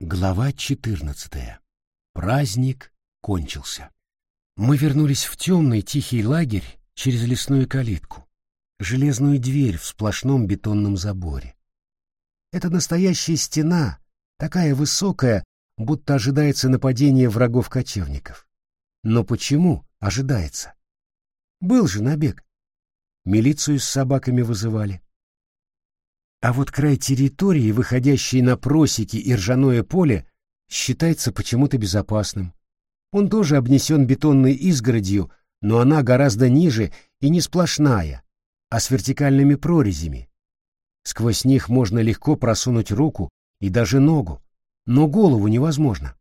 Глава 14. Праздник кончился. Мы вернулись в темный тихий лагерь через лесную калитку, железную дверь в сплошном бетонном заборе. Это настоящая стена, такая высокая, будто ожидается нападение врагов-кочевников. Но почему ожидается? Был же набег. Милицию с собаками вызывали. А вот край территории, выходящий на просеки и ржаное поле, считается почему-то безопасным. Он тоже обнесен бетонной изгородью, но она гораздо ниже и не сплошная, а с вертикальными прорезями. Сквозь них можно легко просунуть руку и даже ногу, но голову невозможно.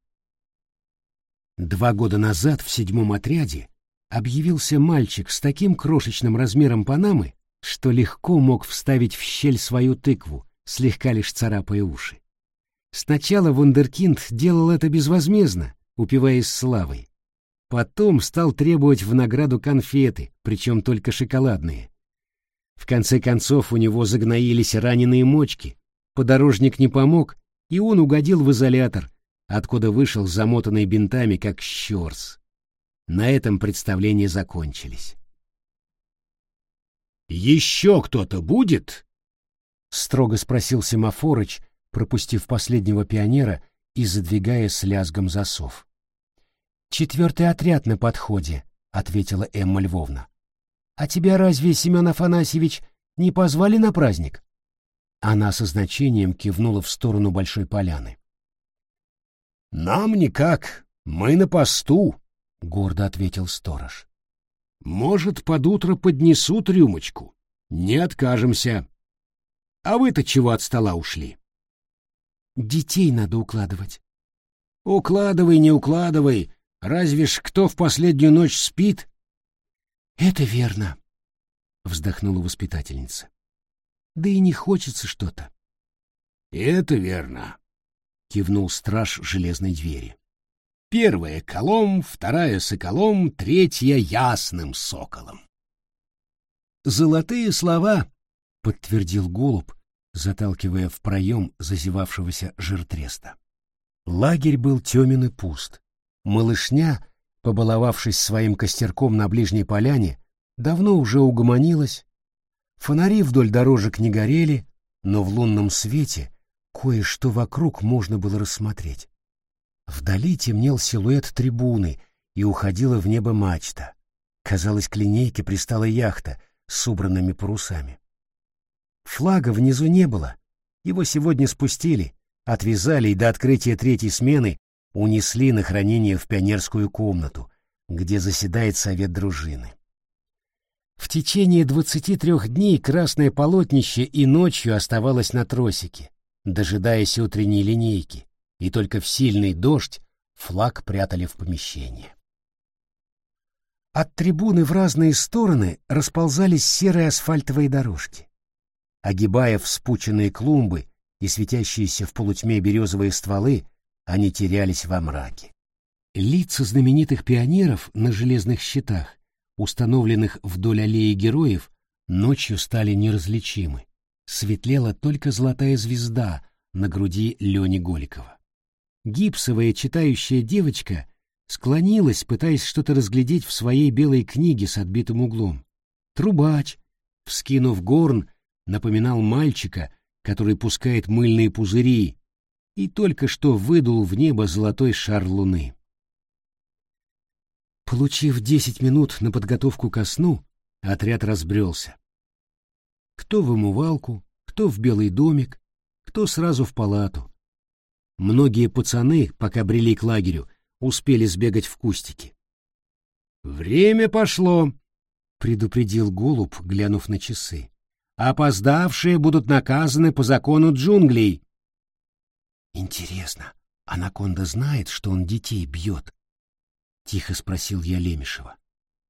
Два года назад в седьмом отряде объявился мальчик с таким крошечным размером Панамы, что легко мог вставить в щель свою тыкву, слегка лишь царапая уши. Сначала Вундеркинд делал это безвозмездно, упиваясь славой. Потом стал требовать в награду конфеты, причем только шоколадные. В конце концов у него загноились раненые мочки, подорожник не помог, и он угодил в изолятор, откуда вышел замотанный бинтами, как щерс. На этом представления закончились. «Еще кто-то будет?» — строго спросил Семафорыч, пропустив последнего пионера и задвигая с лязгом засов. «Четвертый отряд на подходе», — ответила Эмма Львовна. «А тебя разве, Семен Афанасьевич, не позвали на праздник?» Она со значением кивнула в сторону Большой Поляны. «Нам никак, мы на посту», — гордо ответил сторож. Может, под утро поднесут рюмочку. Не откажемся. А вы-то чего от стола ушли? Детей надо укладывать. Укладывай, не укладывай. Разве ж кто в последнюю ночь спит? Это верно, вздохнула воспитательница. Да и не хочется что-то. Это верно, кивнул страж железной двери. Первая — колом, вторая — соколом, третья — ясным соколом. «Золотые слова!» — подтвердил голубь, заталкивая в проем зазевавшегося жиртреста. Лагерь был темен и пуст. Малышня, побаловавшись своим костерком на ближней поляне, давно уже угомонилась. Фонари вдоль дорожек не горели, но в лунном свете кое-что вокруг можно было рассмотреть. Вдали темнел силуэт трибуны, и уходила в небо мачта. Казалось, к линейке пристала яхта с убранными парусами. Флага внизу не было. Его сегодня спустили, отвязали и до открытия третьей смены унесли на хранение в пионерскую комнату, где заседает совет дружины. В течение двадцати трех дней красное полотнище и ночью оставалось на тросике, дожидаясь утренней линейки, и только в сильный дождь флаг прятали в помещение. От трибуны в разные стороны расползались серые асфальтовые дорожки. Огибая вспученные клумбы и светящиеся в полутьме березовые стволы, они терялись во мраке. Лица знаменитых пионеров на железных щитах, установленных вдоль аллеи героев, ночью стали неразличимы. Светлела только золотая звезда на груди Лени Голикова. Гипсовая читающая девочка склонилась, пытаясь что-то разглядеть в своей белой книге с отбитым углом. Трубач, вскинув горн, напоминал мальчика, который пускает мыльные пузыри, и только что выдул в небо золотой шар луны. Получив десять минут на подготовку ко сну, отряд разбрелся. Кто в умывалку, кто в белый домик, кто сразу в палату. Многие пацаны, пока брели к лагерю, успели сбегать в кустики. «Время пошло», — предупредил голубь, глянув на часы. «Опоздавшие будут наказаны по закону джунглей». «Интересно, анаконда знает, что он детей бьет?» — тихо спросил я Лемешева.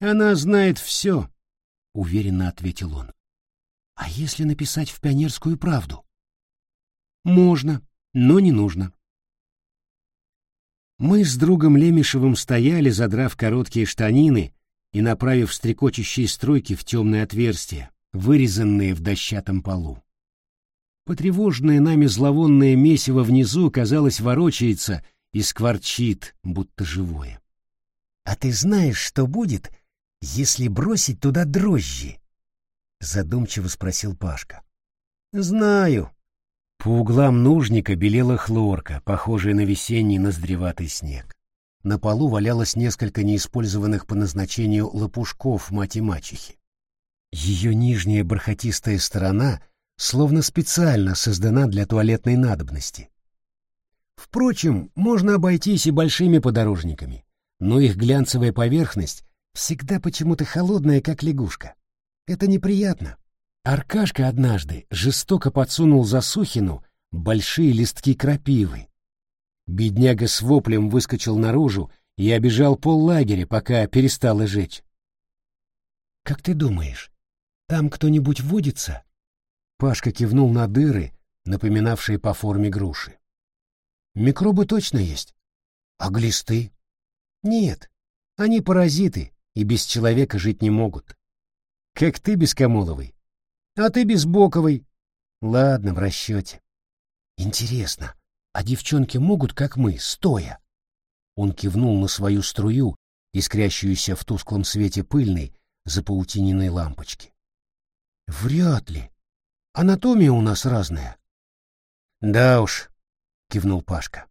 «Она знает все», — уверенно ответил он. «А если написать в пионерскую правду?» «Можно, но не нужно. Мы с другом Лемешевым стояли, задрав короткие штанины и направив стрекочущие струйки в темное отверстие, вырезанные в дощатом полу. Потревоженное нами зловонное месиво внизу, казалось, ворочается и скворчит, будто живое. «А ты знаешь, что будет, если бросить туда дрожжи?» — задумчиво спросил Пашка. «Знаю». По углам нужника белела хлорка, похожая на весенний ноздреватый снег. На полу валялось несколько неиспользованных по назначению лопушков мать-мачехи. Ее нижняя бархатистая сторона словно специально создана для туалетной надобности. Впрочем, можно обойтись и большими подорожниками, но их глянцевая поверхность всегда почему-то холодная, как лягушка. Это неприятно. Аркашка однажды жестоко подсунул Засухину большие листки крапивы. Бедняга с воплем выскочил наружу и обежал пол лагеря, пока перестало жечь. «Как ты думаешь, там кто-нибудь водится?» Пашка кивнул на дыры, напоминавшие по форме груши. «Микробы точно есть. А глисты?» «Нет, они паразиты и без человека жить не могут. Как ты без Камоловой. А ты без Боковой. Ладно, в расчете. Интересно, а девчонки могут, как мы, стоя?» Он кивнул на свою струю, искрящуюся в тусклом свете пыльной, запаутиненной лампочки. Вряд ли. Анатомия у нас разная. Да уж, кивнул Пашка.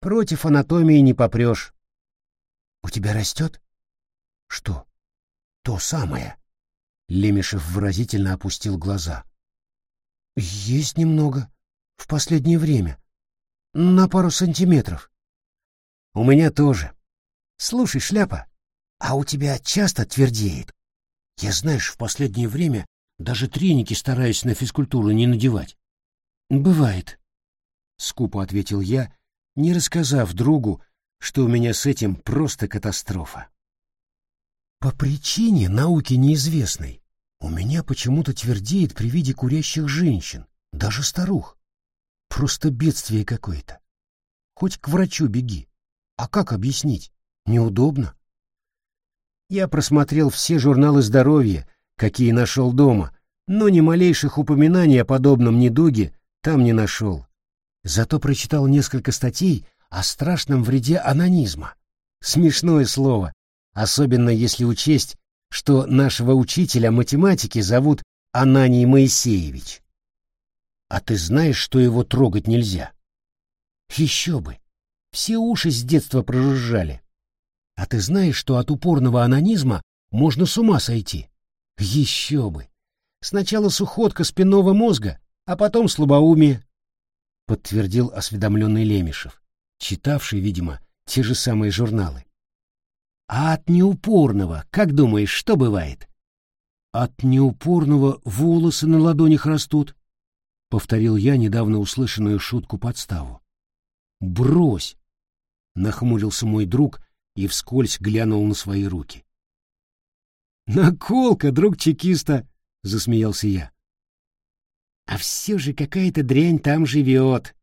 Против анатомии не попрешь. У тебя растет? Что? То самое. Лемешев выразительно опустил глаза. Есть немного. В последнее время. На пару сантиметров. У меня тоже. Слушай, шляпа, а у тебя часто твердеет? Я, знаешь, в последнее время даже треники стараюсь на физкультуру не надевать. Бывает, скупо ответил я, не рассказав другу, что у меня с этим просто катастрофа. По причине науки неизвестной у меня почему-то твердеет при виде курящих женщин, даже старух. Просто бедствие какое-то. Хоть к врачу беги. А как объяснить? Неудобно. Я просмотрел все журналы здоровья, какие нашел дома, но ни малейших упоминаний о подобном недуге там не нашел. Зато прочитал несколько статей о страшном вреде анонизма. Смешное слово, особенно если учесть, что нашего учителя математики зовут Ананий Моисеевич. А ты знаешь, что его трогать нельзя? Еще бы. Все уши с детства прожужжали. А ты знаешь, что от упорного анонизма можно с ума сойти? Еще бы! Сначала сухотка спинного мозга, а потом слабоумие, — подтвердил осведомленный Лемешев, читавший, видимо, те же самые журналы. А от неупорного, как думаешь, что бывает? От неупорного волосы на ладонях растут, — повторил я недавно услышанную шутку-подставу. Брось! — нахмурился мой друг и вскользь глянул на свои руки. «Наколка, друг чекиста!» — засмеялся я. «А все же какая-то дрянь там живет!»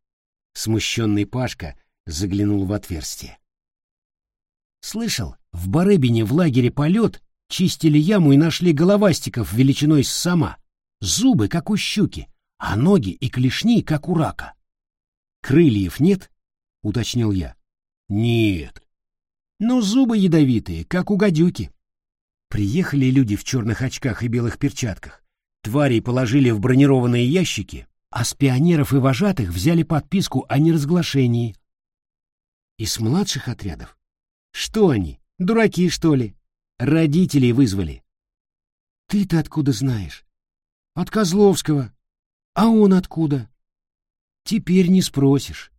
Смущенный Пашка заглянул в отверстие. «Слышал, в Барыбине в лагере полет чистили яму и нашли головастиков величиной с сама, зубы, как у щуки, а ноги и клешни, как у рака. Крыльев нет?» — уточнил я. «Нет». «Но зубы ядовитые, как у гадюки». Приехали люди в черных очках и белых перчатках. Тварей положили в бронированные ящики, а с пионеров и вожатых взяли подписку о неразглашении. И с младших отрядов? Что они, дураки, что ли? Родителей вызвали. Ты-то откуда знаешь? От Козловского. А он откуда? Теперь не спросишь.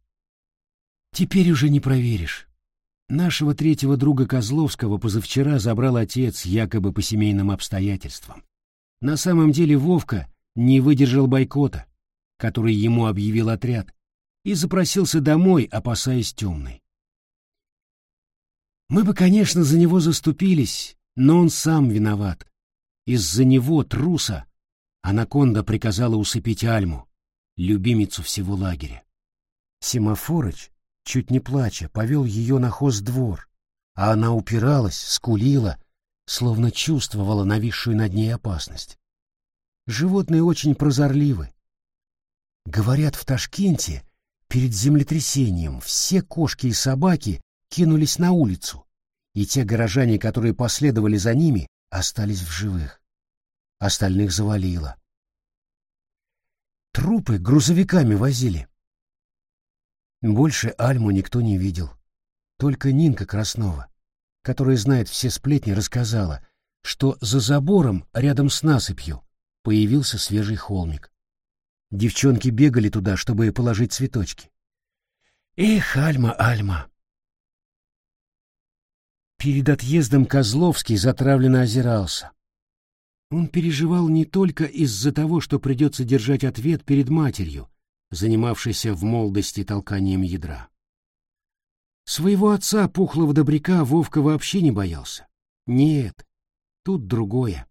Теперь уже не проверишь. Нашего третьего друга Козловского позавчера забрал отец якобы по семейным обстоятельствам. На самом деле Вовка не выдержал бойкота, который ему объявил отряд, и запросился домой, опасаясь темной. Мы бы, конечно, за него заступились, но он сам виноват. Из-за него, труса, Анаконда приказала усыпить Альму, любимицу всего лагеря. Семафорыч чуть не плача, повел ее на хоздвор, а она упиралась, скулила, словно чувствовала нависшую над ней опасность. Животные очень прозорливы. Говорят, в Ташкенте перед землетрясением все кошки и собаки кинулись на улицу, и те горожане, которые последовали за ними, остались в живых. Остальных завалило. Трупы грузовиками возили. Больше Альму никто не видел. Только Нинка Краснова, которая знает все сплетни, рассказала, что за забором рядом с насыпью появился свежий холмик. Девчонки бегали туда, чтобы положить цветочки. Эх, Альма, Альма! Перед отъездом Козловский затравленно озирался. Он переживал не только из-за того, что придется держать ответ перед матерью, занимавшейся в молодости толканием ядра. Своего отца, пухлого добряка, Вовка вообще не боялся. Нет, тут другое.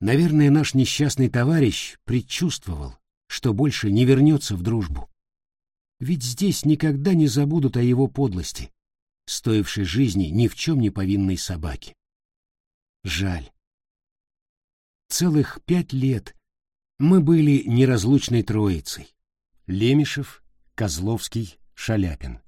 Наверное, наш несчастный товарищ предчувствовал, что больше не вернется в дружбу. Ведь здесь никогда не забудут о его подлости, стоившей жизни ни в чем не повинной собаки. Жаль. Целых пять лет мы были неразлучной троицей. Лемешев, Козловский, Шаляпин.